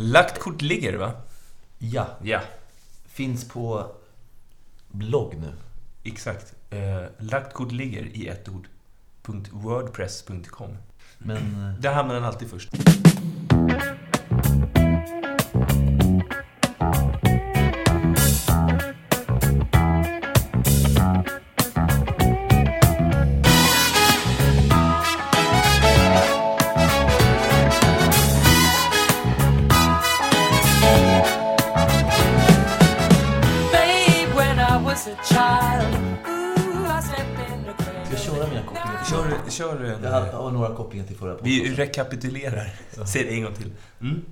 Lagt kort ligger, va? Ja, Ja, finns på blogg nu. exakt. Eh, lagt kort ligger i ett ord. .wordpress.com. Men eh, Där hamnar den alltid först. Vi rekapitulerar. Säg det en gång till. Mm.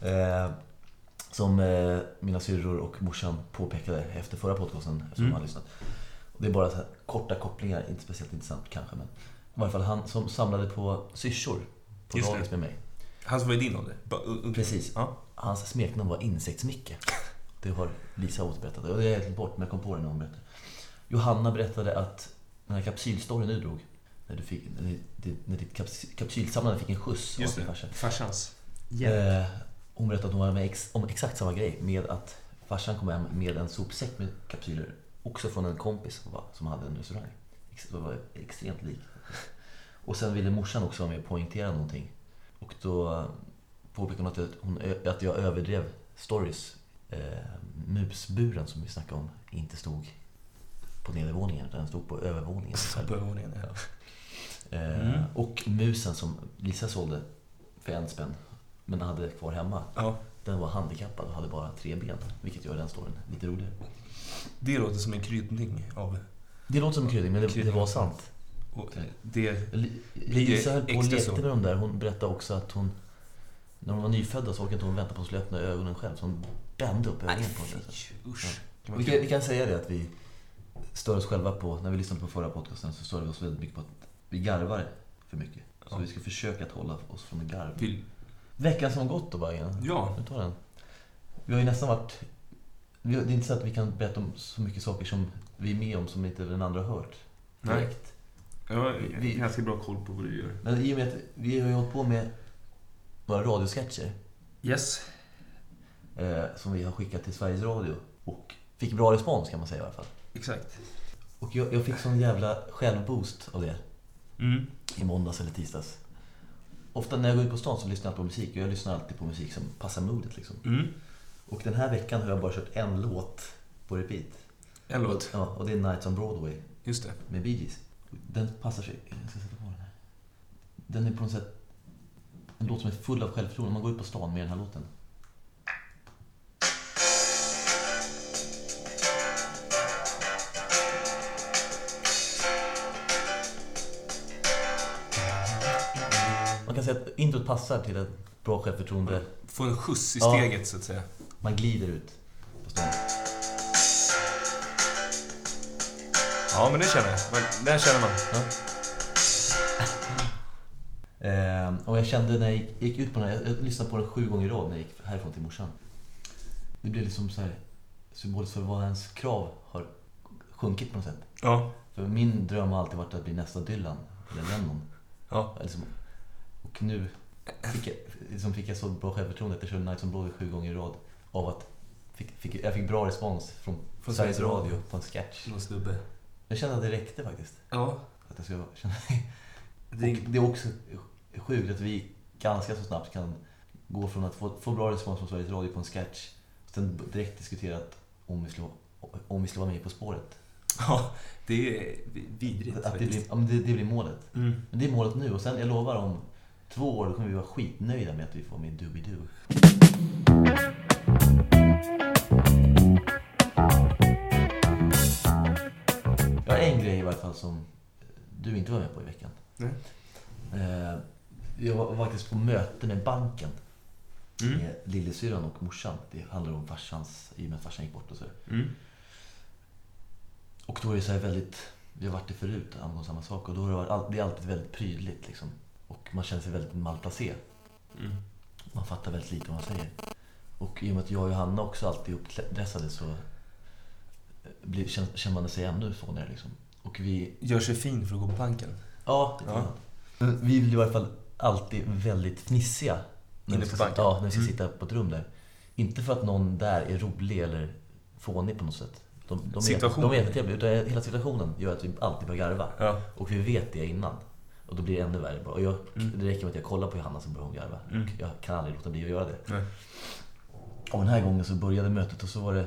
Eh, som eh, mina syrror och morsan påpekade efter förra podcasten, eftersom Mm. de lyssnat. Det är bara så här, korta kopplingar, inte speciellt intressant kanske, men i varje fall han som samlade på syrsor på Just dagis med mig. Han som var i din ålder? Precis. Ja. Hans smeknamn var Insektsmicke. Det har Lisa återberättat. Och det jag helt bort, men jag kom på det när hon berättade. Johanna berättade att den här kapsylstoryn du drog, när, du fick, när, ditt- när ditt kaps, kapsylsamlande fick en skjuts Just av det. din farsa. Farsans. Eh, hon berättade att hon var med ex, om exakt samma grej. Med att farsan kom hem med en sopsäck med kapsyler. Också från en kompis som, var, som hade en restaurang. Det var extremt lik. Och sen ville morsan också vara med och poängtera någonting. Och då påpekade hon att, jag- hon, att jag överdrev stories. Eh, musburen som vi snackade om inte stod på nedervåningen utan den stod på övervåningen. På övervåningen, ja. Eh, Mm. Och musen som Lisa sålde för en spänn, men hade kvar hemma. ja. Den var handikappad och hade bara tre ben, vilket gör den storyn lite roligare. Det låter som en kryddning av... Det låter som en kryddning, men det, det var sant. Och det... Li- Blir Lisa höll på och lekte med dem där. Hon berättade också att hon, när hon var nyfödda så orkade inte hon vänta på att hon skulle öppna ögonen själv, så hon bände upp ögonen på fy, usch. Vi kan, vi kan säga det att vi stör oss själva på, när vi lyssnade på förra podcasten så störde vi oss väldigt mycket på att vi garvar för mycket. Så vi ska försöka att hålla oss från garv. Vill... Veckan som gått då Baggen. Ja. Nu tar den. Vi har ju nästan varit... Det är inte så att vi kan berätta om så mycket saker som vi är med om som inte den andra har hört. Nej. Direkt. Jag har vi- ganska bra koll på vad du gör. Men i och med att vi har ju hållit på med några radiosketcher Yes. eh, som vi har skickat till Sveriges Radio. Och fick bra respons kan man säga i alla fall. Exakt. Och jag, jag fick sån jävla självboost av det Mm. i måndags eller tisdags. Ofta när jag går ut på stan så lyssnar jag på musik och jag lyssnar alltid på musik som passar modet liksom. Mm. Och den här veckan har jag bara kört en låt på repeat. En låt. Ja, och det är Nights on Broadway Just det. med Bee Gees. Den passar sig... Jag ska sätta på den här. Den är på något sätt en låt som är full av självförtroende. Man går ut på stan med den här låten. Man kan säga att introt passar till ett bra självförtroende. Få en skjuts i Ja. steget, så att säga. Man glider ut på stan. Ja, men det känner jag. Den känner man. Ja. Ehm, och jag kände när jag gick, gick ut på den här, jag, jag lyssnade på den sju gånger i rad när jag gick härifrån till morsan. Det blev liksom så här symboliskt för vad ens krav har sjunkit på något sätt. Ja. För min dröm har alltid varit att bli nästa Dylan, eller Lennon. Ja. Liksom, och nu fick jag, liksom fick jag så bra självförtroende jag körde Nights on Broadway sju gånger i rad. Av att fick, fick, jag fick bra respons från, Från Sveriges Radio på en sketch. Någon snubbe. Jag kände att det räckte faktiskt. Ja. Att jag ska känna Det Och det är också sjukt att vi ganska så snabbt kan gå från att få, få bra respons från Sveriges Radio på en sketch, sen direkt diskutera om vi ska, om vi ska vara med På spåret. Ja, det är vidrigt Att det, blir, det, det blir målet. Mm. Men det är målet nu och sen, jag lovar, om två år då kommer vi vara skitnöjda med att vi får med Doobidoo. Jag har en grej i varje fall som du inte var med på i veckan. Nej. Eh, Jag var faktiskt på möte med banken Mm. med lillasyrran och morsan. Det handlar om farsans, i och med att farsan gick bort och så. Mm. Och då är det så här väldigt, vi har varit det förut angående samma sak och då har det, varit, all- det är alltid väldigt prydligt liksom. Och man känner sig väldigt malplacerad. Mm. Man fattar väldigt lite vad man säger. Och i och med att jag och Johanna också alltid är uppdressade så eh, blir, känner, man sig ännu fånigare liksom. Och vi, Gör sig fin för att gå på banken. ja, Ja. Vi blir i alla fall alltid väldigt fnissiga när Inne vi på banken? Ja, när vi ska Mm. sitta på ett rum där. Inte för att någon där är rolig eller fånig på något sätt. De, de, är, de är jättetrevliga, utan hela situationen gör att vi alltid börjar garva. Ja. Och vi vet det innan. Och då blir det ännu värre. Och jag, Mm. Det räcker med att jag kollar på Johanna så börjar hon garva. Mm. Och jag kan aldrig låta bli att göra det. Nej. Och den här gången så började mötet och så var det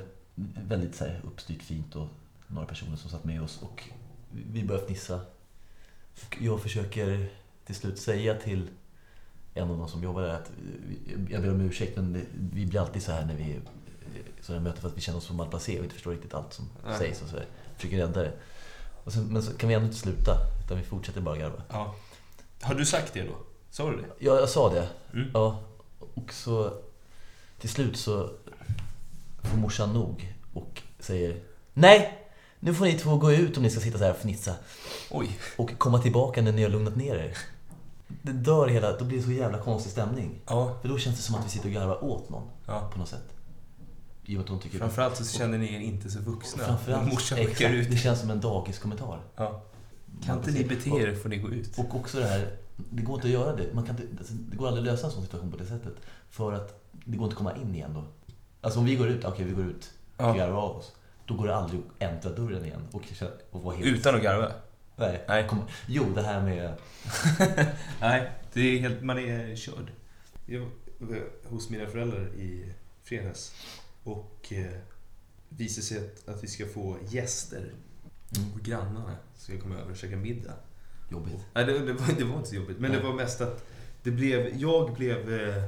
väldigt så här, uppstyrt fint och några personer som satt med oss och vi började fnissa. Och jag försöker till slut säga till en av de som jobbar där att eh, jag ber om ursäkt men vi blir alltid så här när vi är sådana möten för att vi känner oss så malplacerade och inte förstår riktigt allt som Nej. sägs och så där. Försöker rädda det. Och sen, men så kan vi ändå inte sluta utan vi fortsätter bara garva. ja. Har du sagt det då? Sa du det? Ja, jag sa det. Mm. Ja, och så till slut så får morsan nog och säger Nej! Nu får ni två gå ut om ni ska sitta så här och fnissa. Oj. Och komma tillbaka när ni har lugnat ner er. Det dör hela, då blir det så jävla konstig stämning. Ja. För då känns det som att vi sitter och garvar åt någon ja. på något sätt. I och att hon tycker... Framförallt så känner ni er inte så vuxna. Framförallt, Morsan exakt, ut. det känns som en dagiskommentar. Ja. Kan inte ni bete er får ni gå ut. Och också det här, det går inte att göra det. Man kan inte, alltså, det går aldrig att lösa en sån situation på det sättet. För att det går inte att komma in igen då. Alltså om vi går ut, okej vi går ut och Ja. garvar av oss. Då går det aldrig att äntra dörren igen och, och vara helt... Utan att garva? Nej. Nej. Kom, jo, det här med... Nej, det är helt, man är körd. Jag var hos mina föräldrar i fredags och eh, visade sig att, att vi ska få gäster. Mm, Och grannarna ska komma över och käka middag. jobbigt. Nej, det, det, var, det var inte så jobbigt. Men Nej. det var mest att det blev, jag blev eh,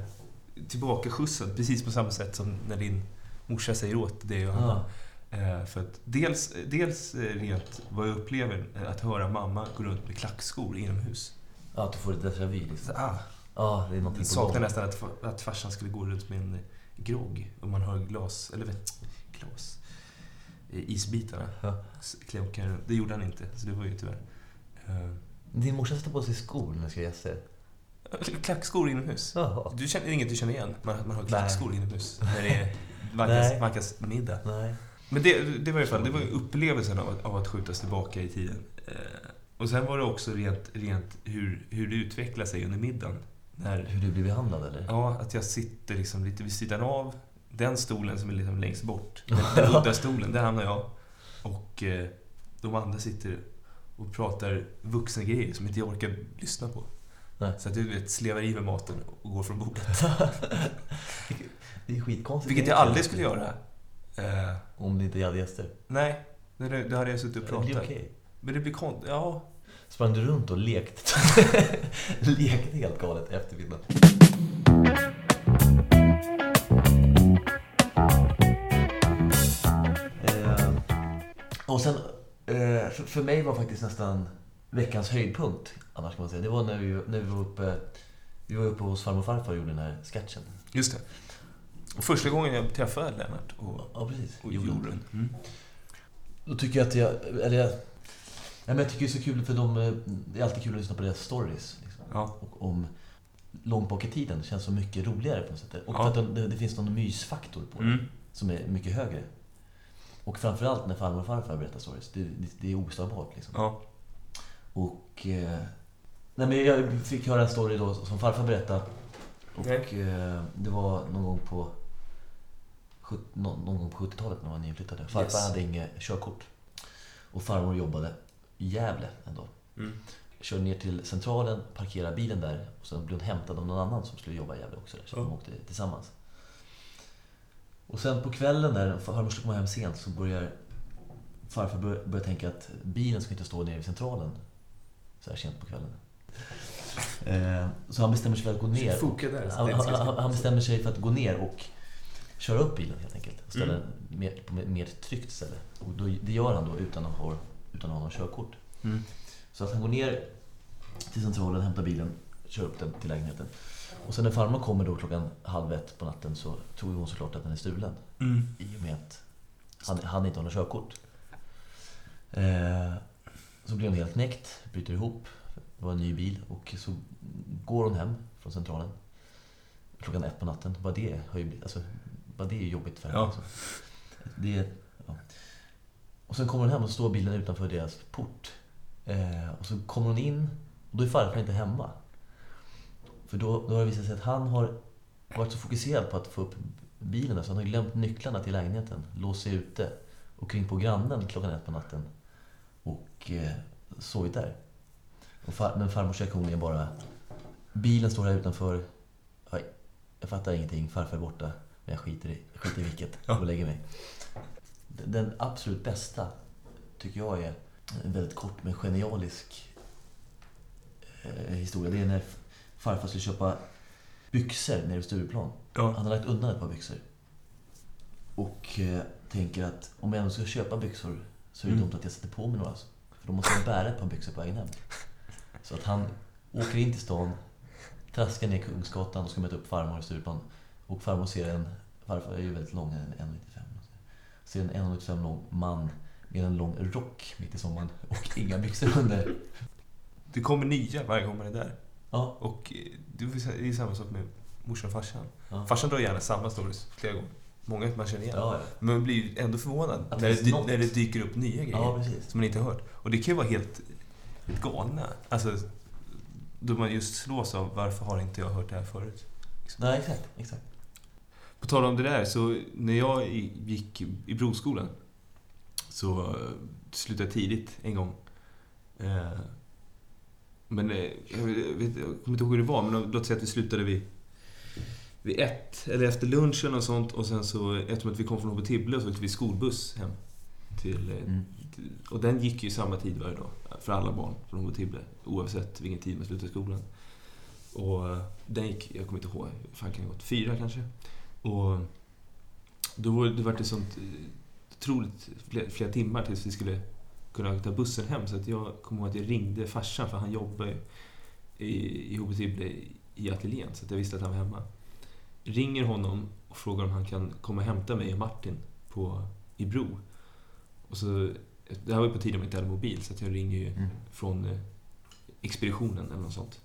tillbakaskjutsad precis på samma sätt som när din morsa säger åt dig och Hanna. Eh, för att dels, dels eh, rent vad jag upplever, eh, att höra mamma gå runt med klackskor inomhus. Ja, att du får ett déjà vu liksom. ah, Ja, det är på saknar nästan att, att farsan skulle gå runt med en grogg och man hör glas, eller glas, isbitarna. Klockor. Det gjorde han inte, så det var ju tyvärr. Eh, Din morsa sätter på sig skor när ni ska gäster. Klackskor inomhus. Jaha. Du känner, det är inget du känner igen, man, man har Nej. klackskor inomhus när det är Nej. Mackas middag. Nej. Men det, det var i alla fall det var upplevelsen av att, av att skjutas tillbaka i tiden. Eh, och sen var det också rent, rent hur, hur det utvecklar sig under middagen. När, Hur du blir behandlad eller? ja, att jag sitter liksom lite vid sidan av. Den stolen som är liksom längst bort, den, udda stolen, där hamnar jag. Och eh, de andra sitter och pratar vuxna grejer som inte jag orkar lyssna på. Nej. Så att du vet, slevar i med maten och går från bordet. Det är skitkonstigt. Vilket jag aldrig skulle göra. Eh, Om det inte hade gäster. nej, då hade- jag suttit och Det pratat. blir okej. Men det blir konstigt. Ja, Sprang du runt och lekt? lekte helt galet efter middagen. Eh, och sen, eh, för, för mig var faktiskt nästan veckans höjdpunkt, annars kan man säga. Det var när vi, när vi var uppe vi var uppe hos farmor och farfar och gjorde den här sketchen. just det. Och första gången jag träffade Lennart och, Ja, precis. och Gjorde den. Mm. Då tycker jag att jag... Eller jag, men jag tycker det är så kul för de... eh, Det är alltid kul att lyssna på deras stories. Liksom. Ja. Och om långt bak i tiden. Känns så mycket roligare på något sätt. Och Ja. för att det, det finns någon mysfaktor på det. Mm. Som är mycket högre. Och framförallt när farmor och farfar berättar stories. Det, det, det är oslagbart liksom. Ja. Och... Eh, nej men jag fick höra en story då som farfar berättade. Och Okej. eh, det var någon gång på... någon gång på 70-talet när man var nyinflyttade. Farfar Yes. hade inget körkort. Och farmor jobbade i Gävle dag. Mm. Körde ner till centralen, parkerade bilen där och sen blev hon hämtad av någon annan som skulle jobba i Gävle också. Där, så Ja. de åkte tillsammans. Och sen på kvällen där, farmor skulle komma hem sent, så börjar farfar börjar, börjar tänka att bilen ska inte stå nere vid centralen så här sent på kvällen. Eh, så han bestämmer sig för att gå ner. Han, bestämmer sig för att gå ner och köra upp bilen helt enkelt. Och ställa Mm. mer, på mer tryggt ställe. Och då, det gör han då utan att ha, utan att ha någon körkort. Mm. Så att han går ner till centralen, hämtar bilen, kör upp den till lägenheten. Och sen när farmor kommer då klockan halv ett på natten så tror hon såklart att den är stulen. Mm. I och med att han, han inte har något körkort. Eh, så blir hon helt knäckt, bryter ihop. Det var en ny bil. Och så går hon hem från centralen. Klockan ett på natten. Bara det har ju alltså, bara det är jobbigt för henne. Ja. Alltså. Det, ja. Och sen kommer hon hem och står bilen utanför deras port. Eh, och så kommer hon in och då är farfar inte hemma. För då, då har det visat sig att han har varit så fokuserad på att få upp bilen så han har glömt nycklarna till lägenheten. Låst sig ute och ringt på grannen klockan ett på natten. Och eh, sovit där. Far, men farmors reaktion är bara... Bilen står här utanför. Jag fattar ingenting. Farfar är borta. Men jag skiter i, jag skiter i vilket. Och lägger mig. Den- absolut bästa tycker jag är en väldigt kort men genialisk eh, historia. Det är när farfar skulle köpa byxor nere i Stureplan. Ja. Han har lagt undan ett par byxor. Och eh, tänker att om jag ändå ska köpa byxor så är det Mm. dumt att jag sätter på mig några. För då måste jag bära ett par byxor på vägen hem. Så att han åker in till stan, traskar ner Kungsgatan och ska möta upp farmor i Stureplan. Och farmor ser en, farfar är ju väldigt lång, en 1,95. Ser en 1,95 lång man med en lång rock mitt i sommaren och inga byxor under. Det kommer nya varje gång man är där. Ja, Och eh, det är samma sak med morsan och farsan. ja. Farsan drar gärna samma stories flera gånger. Många man känner igen. Ja, ja. Men man blir ändå förvånad när det något. när det dyker upp nya grejer som man inte har hört. Och det kan ju vara helt, helt galna. Alltså, då man just slås av varför har inte jag hört det här förut? Nej, exakt. exakt. På tal om det där, så när jag gick i broskolan så eh, slutade jag tidigt en gång. Eh, Men eh, jag, vet, jag kommer inte ihåg hur det var, men låt säga att vi slutade vid, vid ett, eller efter lunchen och sånt. Och sen så, eftersom att vi kom från HB Tibble, så åkte vi skolbuss hem. Till, Mm. till, och den gick ju samma tid varje dag, för alla barn från HB Tibble. Oavsett vilken tid man slutade skolan. Och den gick, jag kommer inte ihåg, hur fan kan det gått? Fyra kanske? Och då var det, det sånt eh, otroligt flera, flera timmar tills vi skulle kunna ta bussen hem. Så att jag kommer ihåg att jag ringde farsan, för han jobbar ju i, i HB Tibble i ateljén, så att jag visste att han var hemma. Ringer honom och frågar om han kan komma och hämta mig och Martin på, i Bro. Och så, det här var ju på tiden man inte hade mobil, så att jag ringer ju Mm. från eh, expeditionen eller något sånt.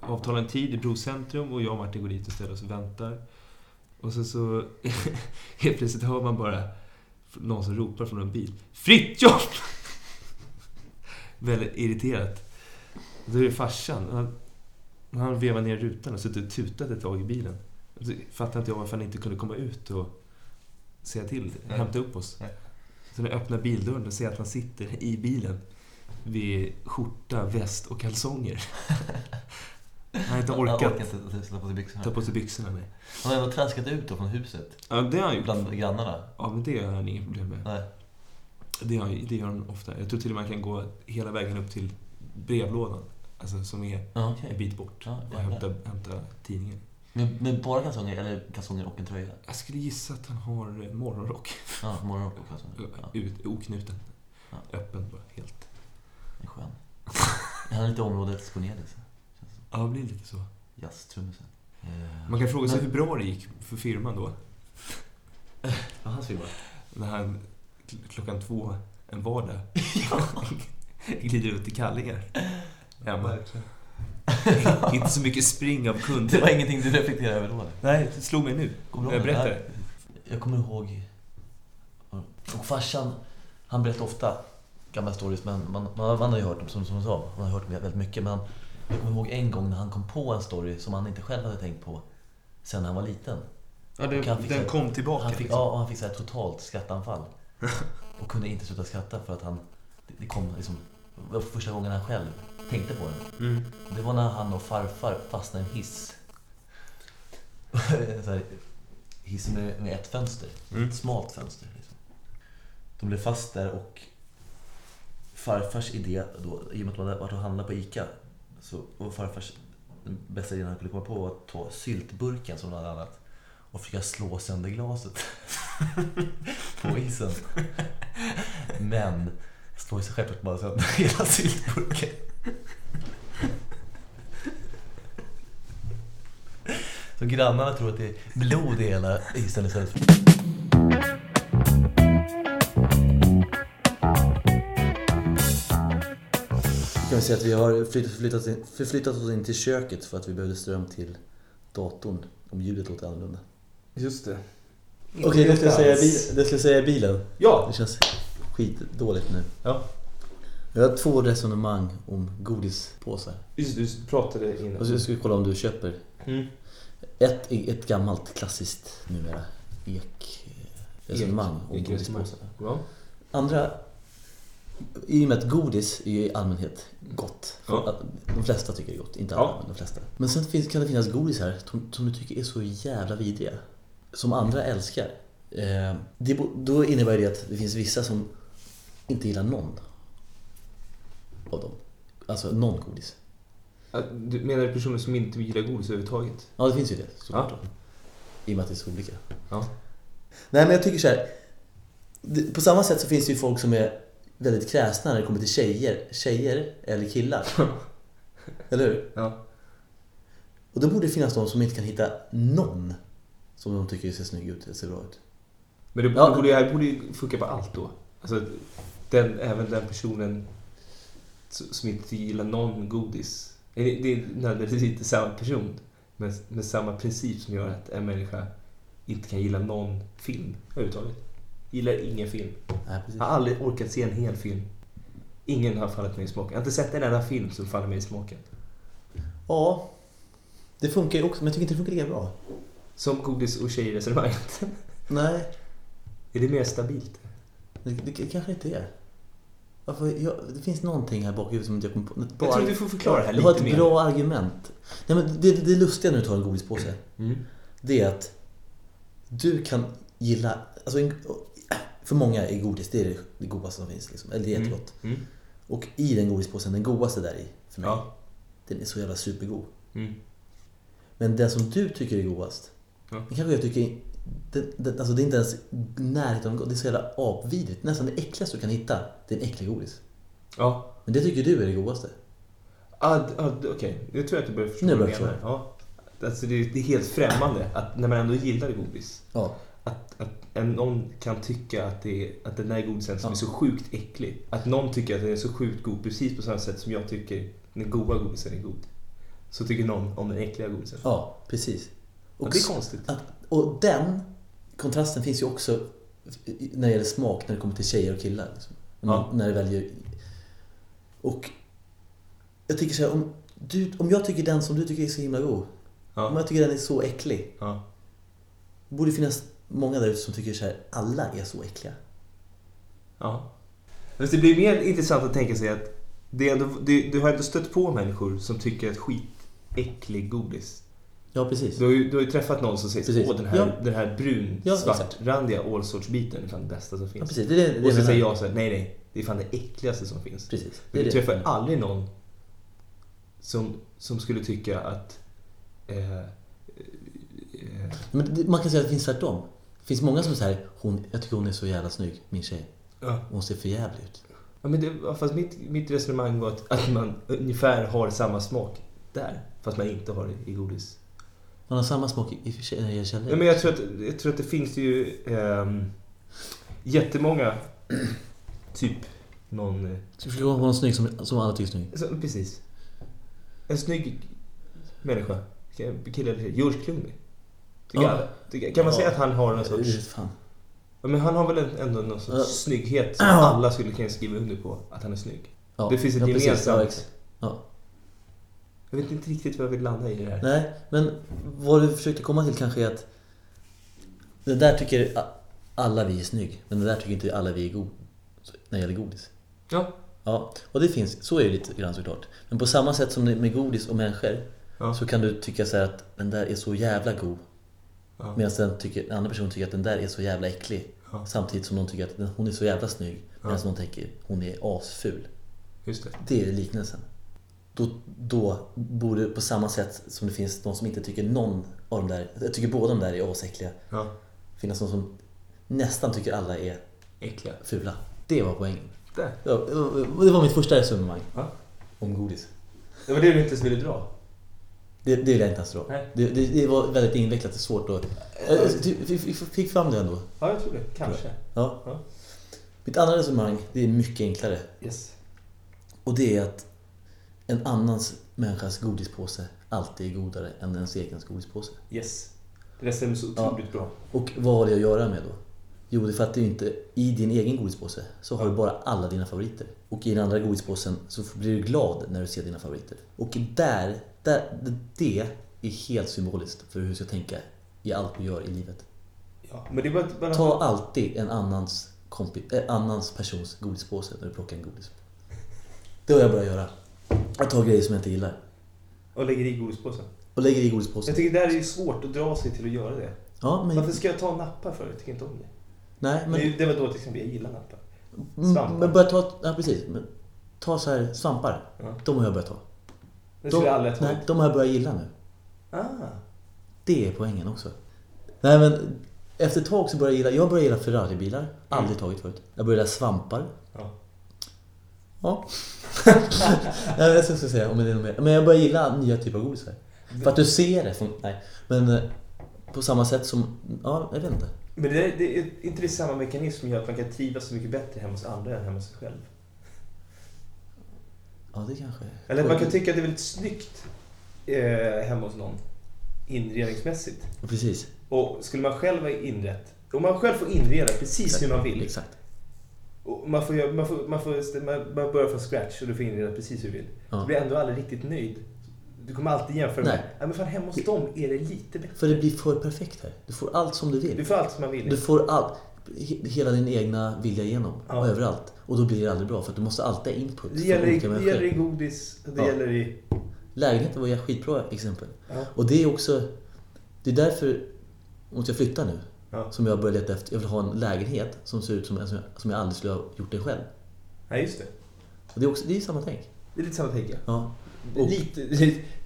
Avtalar en tid i Brocentrum och jag och Martin går dit och ställer oss och väntar. Och sen så helt plötsligt hör man bara någon som ropar från en bil. Fritjof! Väldigt irriterat. Då är det farsan. Han, han vevar ner rutan och suttit och tutat ett tag i bilen. Så fattar inte jag varför han inte kunde komma ut och säga till, Nej. hämta upp oss. Nej. Så när jag öppnar bildörren och ser att han sitter i bilen vid skjorta, väst och kalsonger. Han har inte Han orkat orkar inte sätta på sig byxorna. ta på sig byxorna. Nej. Han har ändå traskat ut då från huset. Ja, det har han gjort. Bland grannarna. Ja, men det har han inga problem med. Nej. Det, har, det gör han ofta. Jag tror till och med man kan gå hela vägen upp till brevlådan. Alltså som är Ja, okej. en bit bort. Ja, och hämta, hämta tidningen. Men, men bara kalsonger, eller kalsonger och en tröja? Jag skulle gissa att han har eh, morgonrock. Ja, morgonrock och kalsonger. Ja, Ut, oknuten. Ja. Öppen bara, helt. det är skön. Han har lite området Cornelis. Det. Ja, det blir lite så. Jazztrummisen. Eh, Man kan fråga sig Men- hur bra det gick för firman då. Ja, hans firma. När han kl- klockan två en vardag glider ut i kallingar. Hemma. Inte så mycket spring av Det kunder. var ingenting du reflekterade över då? Nej, det slog mig nu. Kommer Jag det? berättar. Jag kommer ihåg... Och farsan, han berättar ofta gamla stories, men man, man, man har ju hört dem, som, som sa, man har hört dem väldigt mycket. Men jag kommer ihåg en gång när han kom på en story som han inte själv hade tänkt på sen han var liten. Ja, han den, den kom tillbaka. Han fick, liksom. ja, och han fick så här totalt skrattanfall. Och kunde inte sluta skratta för att han... Det, det kom liksom... Det var första gången han själv tänkte på det. Mm. Det var när han och farfar fastnade i en hiss. här, hiss med, med ett fönster. Mm. Ett smalt fönster. Liksom. De blev fast där och farfars idé, då, i och med att man hade varit och handlat på ICA, så och farfars bästa idé han kunde komma på var att ta syltburken som något hade annat och försöka slå sönder glaset på isen. Men slår sig självklart bara sönder hela syltburken. Så grannarna tror att det är blod i hela isen istället för... vi säga att vi har flyttat, förflyttat, in, förflyttat oss in till köket för att vi behövde ström till datorn om ljudet låter annorlunda. Just det. Okej, det, ska jag säga det ska jag säga i bilen. Ja! Det känns skitdåligt nu. Ja. Jag har två resonemang om godispåsar. Just du pratade innan. Och så ska vi kolla om du köper. Mm. Ett, ett gammalt klassiskt numera ek-resonemang om godispåsar. Ja. Andra, i och med att godis är ju i allmänhet gott. Ja. De flesta tycker det är gott, inte alla Ja. men de flesta. Men sen finns, kan det finnas godis här som, du tycker är så jävla vidriga. Som andra älskar. Eh, det, då innebär det att det finns vissa som inte gillar någon av dem. Alltså någon godis. Att Du menar personer som inte gillar godis överhuvudtaget? Ja, det finns ju det såklart. Ja. I och med att det är så olika. Ja. Nej, men jag tycker så här. På samma sätt så finns det ju folk som är väldigt kräsna när det kommer till tjejer, tjejer eller killar. eller hur? Ja. Och då borde det finnas de som inte kan hitta någon som de tycker ser snygg ut ser bra ut. Men det Ja. borde, det borde ju funka på allt då. Alltså, den, även den personen som inte gillar någon godis. Det är det är nödvändigtvis inte samma person. Men med samma princip som gör att en människa inte kan gilla någon film överhuvudtaget. Gillar ingen film. Nej, precis. Har aldrig orkat se en hel film. Ingen har fallit mig i smaken. Jag har inte sett en enda film som faller mig i smaken. Ja, det funkar ju också, men jag tycker inte det funkar lika bra. Som godis och tjejresonemanget. Nej, är det mer stabilt? det, det, det kanske inte är. Varför, jag, det finns någonting här bak i som inte jag kommer på. Ett bra Jag tror du får förklara det här Jag har lite ett mer. bra argument. Nej, men det, det lustiga när du tar en godispåse, Mm. det är att du kan gilla... Alltså en, för många är godis det är det, godaste som finns. Liksom. Eller det är jättegott. Mm. Och i den godispåsen, den godaste där i, för mig, Ja. den är så jävla supergod. Mm. Men den som du tycker är godast, Ja. den kanske jag tycker... Den, den, alltså det är inte ens närheten av gott. Det är så jävla apvidrigt. Nästan det äckligaste du kan hitta, det är en äcklig godis. Ja. Men det tycker du är det godaste. Ah, ah, Okej, jag tror att du börjar förstå Nu vad jag menar. Ja. Alltså det, är, det är helt främmande att när man ändå gillar godis, Ja. En, någon kan tycka att, det är, att den där godisen som Ja. är så sjukt äcklig, att någon tycker att den är så sjukt god precis på samma sätt som jag tycker den goda godisen är god. Så tycker någon om den äckliga godisen. Ja, precis. Och Och, det är konstigt. att, och den kontrasten finns ju också när det gäller smak när det kommer till tjejer och killar. Liksom. När, man, Ja. när det väljer... Och jag tycker så här, om, du, om jag tycker den som du tycker är så himla god, om Ja. jag tycker den är så äcklig, Ja. borde finnas många där ute som tycker så här, alla är så äckliga. Ja. Fast det blir mer intressant att tänka sig att det är ändå, det, du har ändå stött på människor som tycker att skitäcklig godis Ja, precis. Du har ju, du har ju träffat någon som säger Precis. åh den här, Ja. den här brun, Ja, svartrandiga ålsortsbiten är fan det bästa som Ja, finns. precis. Det det, det och så säger jag så här, nej nej, det är fan det äckligaste som finns. Precis. Det Men du det. träffar aldrig någon som, som skulle tycka att eh, eh, Men man kan säga att det finns tvärtom. Finns många som säger hon, jag tycker hon är så jävla snygg, min tjej. ja. Hon ser för jävlig ut. Ja, men det, fast mitt, mitt resonemang var att, att man ungefär har samma smak där. Fast man inte har det i godis. Man har samma smak i, i för sig när det gäller kärlek. Ja, men jag, tror att, jag tror att det finns ju ehm, jättemånga, typ någon... eh, Så försöker vara någon snygg som, som alla tycker är snygg. Så, precis. En snygg människa. Kille eller tjej. George Clooney. Tycker Ja. Tycker, kan man säga att han har Jag sorts... fan. Men han har väl ändå någon sorts Ja. snygghet som alla skulle kunna skriva under på. Att han är snygg. Ja, Det finns ett ja, gemensamt- Ja. Jag vet inte riktigt vad jag vill landa i det här. Nej, men vad du försökte komma till kanske är att det där tycker alla vi är snygg, men det där tycker inte alla vi är god när det gäller godis. Ja. Ja, och det finns, så är det lite grann såklart. Men på samma sätt som med godis och människor Ja. så kan du tycka så här att den där är så jävla god. Ja. Medan den, tycker, den andra personen tycker att den där är så jävla äcklig. Ja. Samtidigt som någon tycker att den, hon är så jävla snygg. Medan Ja. någon tänker hon är asful. Just det. Det är liknelsen. Då, då borde på samma sätt som det finns de som inte tycker någon av de där, jag tycker båda de där är asäckliga, Ja. finnas de som nästan tycker alla är Äckliga. fula. Det var poängen. Där. Ja, Det var mitt första resonemang Ja. om godis. Det var det du inte ens ville dra. Det, det vill jag inte ens. Nej. Det, det, det var väldigt invecklat och svårt att... Jag fick- fick fram det ändå. Ja, jag tror det. Kanske. Ja. Ja. Mitt andra resonemang, det är mycket enklare. Yes. Och det är att en annans människas godispåse alltid är godare än ens egen godispåse. Yes. Det där stämmer så otroligt bra. Och vad har det att göra med då? Jo, det är för att är inte i din egen godispåse så har du bara alla dina favoriter. Och i den andra godispåsen så blir du glad när du ser dina favoriter. Och där, där det är helt symboliskt för hur du ska tänka i allt du gör i livet. Ja, det bara, bara Ta alltid en annans, kompi, eh, annans persons godispåse när du plockar en godis. Det har jag börjat göra. Jag tar grejer som jag inte gillar. och lägger i godispåsen. Och lägger i godispåsen. Jag tycker det där är svårt att dra sig till att göra det. Ja, men... Varför ska jag ta nappar för? Jag tycker inte om det. Nej, men... Det, det var då till exempel jag gillar nappar. Svampar. Men börja ta, ja precis. Men ta så här svampar. Ja. De har jag börjat ta. Det De, skulle jag aldrig ha nej, de har jag börjat gilla nu. Ah. Det är poängen också. Nej men efter ett tag så började jag gilla, jag började gilla Ferrari-bilar. Aldrig tagit förut. Jag började gilla svampar. Ja. Ja. Nej, jag ska säga om det är något mer. Men jag börjar gilla nya typer av godisar. För att du ser det. Från, nej. Men eh, på samma sätt som, ja jag vet inte. Men det, är- det är inte det samma mekanism som gör att man kan trivas så mycket bättre hemma hos andra än hemma hos sig själv? Ja det kanske. Eller man kan tycka att det är väldigt snyggt eh, hemma hos någon. Inredningsmässigt. Precis. Och skulle man själv ha inrett. Om man själv får inreda precis hur man vill. Exakt. Och man, får, man, får, man, får, man, börjar från scratch och du får inreda precis hur du vill. Ja. Du blir ändå aldrig riktigt nöjd. Du kommer alltid jämföra Nej. med, ja men fan hemma hos dem är det lite bättre. För det blir för perfekt här. Du får allt som du vill. Du får allt som man vill. Du får allt, hela din egna vilja igenom. Ja. Och överallt. Och då blir det aldrig bra för att du måste alltid ha input. det gäller, i, det gäller i godis, och det Ja. gäller i... Lägenheten var ett skitbra exempel. Ja. Och det är också... Det är därför, måste jag flytta nu, som jag börjar leta efter. Jag vill ha en lägenhet som ser ut som, som, jag, som jag aldrig skulle ha gjort det själv. ja, just det. Och det är också det är samma tänk. Det är lite samma tänk. ja. Är Lite,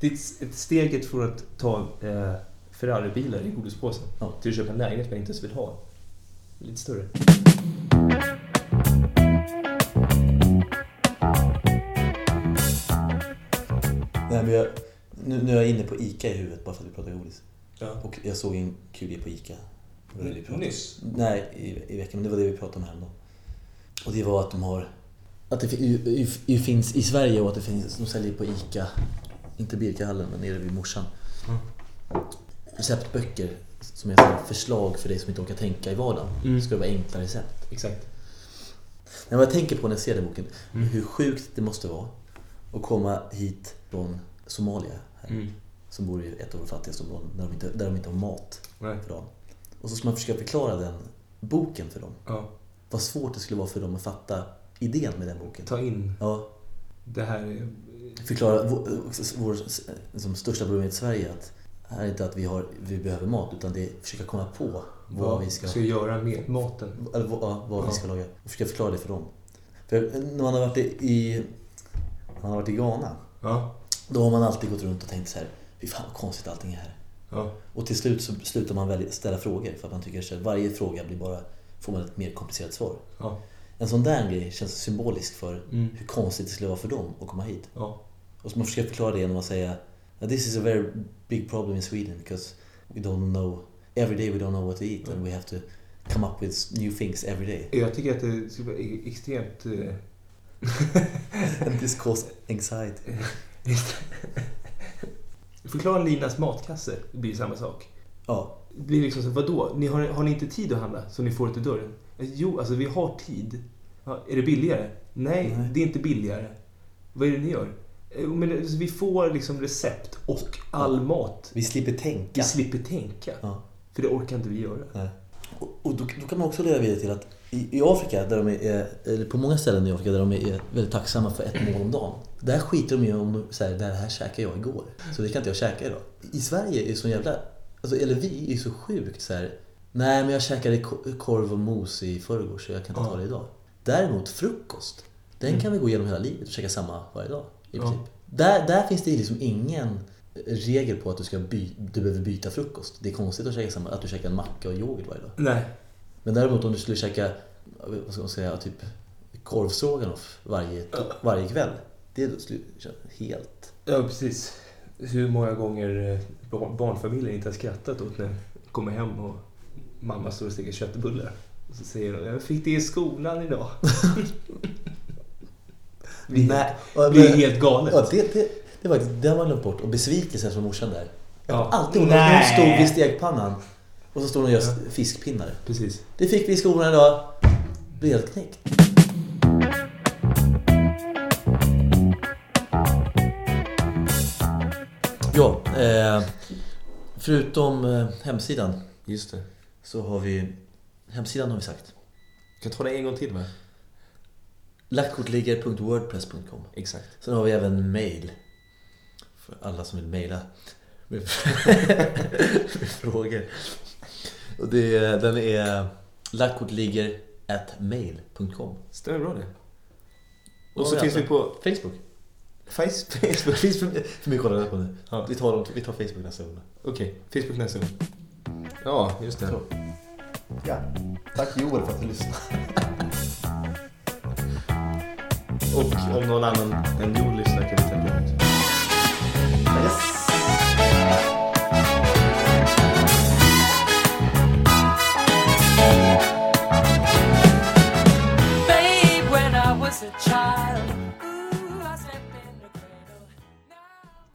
det är steget från att ta eh, Ferrari-bilar i godispåsen till att köpa en lägenhet man inte ens vill ha. Lite större. Nej, men jag, nu, nu är jag inne på ICA i huvudet bara för att vi pratar godis. Ja. Och jag såg en kul på ICA. Det Nyss? Nej, i, i veckan. Men det var det vi pratade om häromdagen. Och det var att de har... Att det ju, ju, ju finns i Sverige och att det finns... De säljer på ICA, inte Birkahallen, men nere vid morsan. Receptböcker som är så här förslag för dig som inte orkar tänka i vardagen. Mm. Ska det vara enkla recept. Exakt. Men vad jag tänker på när jag ser den boken, Mm. hur sjukt det måste vara att komma hit från Somalia, här, Mm. som bor i ett av de fattigaste områdena, där de inte, där de inte har mat Nej. för dagen. Och så ska man försöka förklara den boken för dem. Ja. Vad svårt det skulle vara för dem att fatta idén med den boken. Ta in Ja, det här. är- förklara vår, vår som största problem i Sverige att är inte att vi, har, vi behöver mat utan det är att försöka komma på vad vi ska, ska göra med maten. eller vad, vad Ja. vi ska laga. Och försöka förklara det för dem. För när man har varit i, man har varit i Ghana Ja. Då har man alltid gått runt och tänkt så här, fy fan vad konstigt allting är här. Ja. Och till slut så slutar man välja, ställa frågor för att man tycker att varje fråga blir bara, får man ett mer komplicerat svar. Ja. En sån där grej känns symbolisk för Mm. hur konstigt det skulle vara för dem att komma hit. Och så man försöker förklara det genom att säga This is a very big problem in Sweden because we don't know Every day we don't know what to eat and we have to come up with new things every day. Jag tycker att det skulle vara e- extremt... eh, And this causes anxiety. Förklara Linas matkasse, det blir samma sak. Ja, Det blir liksom så, vadå? Ni har, har ni inte tid att handla så ni får det till dörren? Jo, alltså vi har tid. Ja, är det billigare? Nej, Nej. det är inte billigare. Vad är det ni gör? Eh, Men vi får liksom recept och all mat. vi slipper tänka. Vi slipper tänka. Ja. För det orkar inte vi göra. Nej. Och, och då, då kan man också leda vidare till att i, i Afrika, där de är, eller på många ställen i Afrika där de är väldigt tacksamma för ett mål om dagen. Där skiter de ju om de säger det här käkade jag igår. Så det kan inte jag käka idag. I Sverige är det så jävla, alltså, eller vi är så sjukt så här. Nej men jag käkade ko- korv och mos i förrgår så jag kan inte Ja. ta det idag. Däremot frukost, den Mm. kan vi gå igenom hela livet och käka samma varje dag. I Ja. princip. Där, där finns det liksom ingen regel på att du, ska by, du behöver byta frukost. Det är konstigt att, käka samma, att du käkar en macka och yoghurt varje dag. Nej. Men däremot om du skulle käka, vad ska man säga, typ korvstroganoff varje, varje kväll. Det skulle kännas helt... Ja, precis. Hur många gånger eh, barn- barnfamiljer inte har skrattat åt när de kommer hem och mamma står och steker köttbullar. Och så säger de, jag fick det i skolan idag. det, är, Nej, det är helt galet. Ja, det, det, det, var, det har man glömt bort. Och besvikelsen från morsan där. Jag Ja. alltid hon Nej. stod vid stekpannan och så stod hon och gör Ja. fiskpinnar. Precis. Det fick vi i skolan idag. Blev helt knäckt. Ja, eh, Förutom eh, hemsidan Just det. så har vi... Hemsidan har vi sagt. Kan ta det en gång till va? Laktkortligger.wordpress.com Exakt. Sen har vi även mail. För alla som vill mejla med, frågor. Och det, den är laktkortligger.mail.com Stämmer bra det. Och så finns vi alltså- på Facebook. Face- Facebook. Facebook. För mycket kolla på nu. Ja. Vi, tar, vi tar Facebook nästa gång. Okej, Facebook nästa gång. Ja, just det. Så. Ja. Tack Joel för att du lyssnade. och om någon annan än Joel lyssnar kan vi ut. Yes. Babe, when I was a child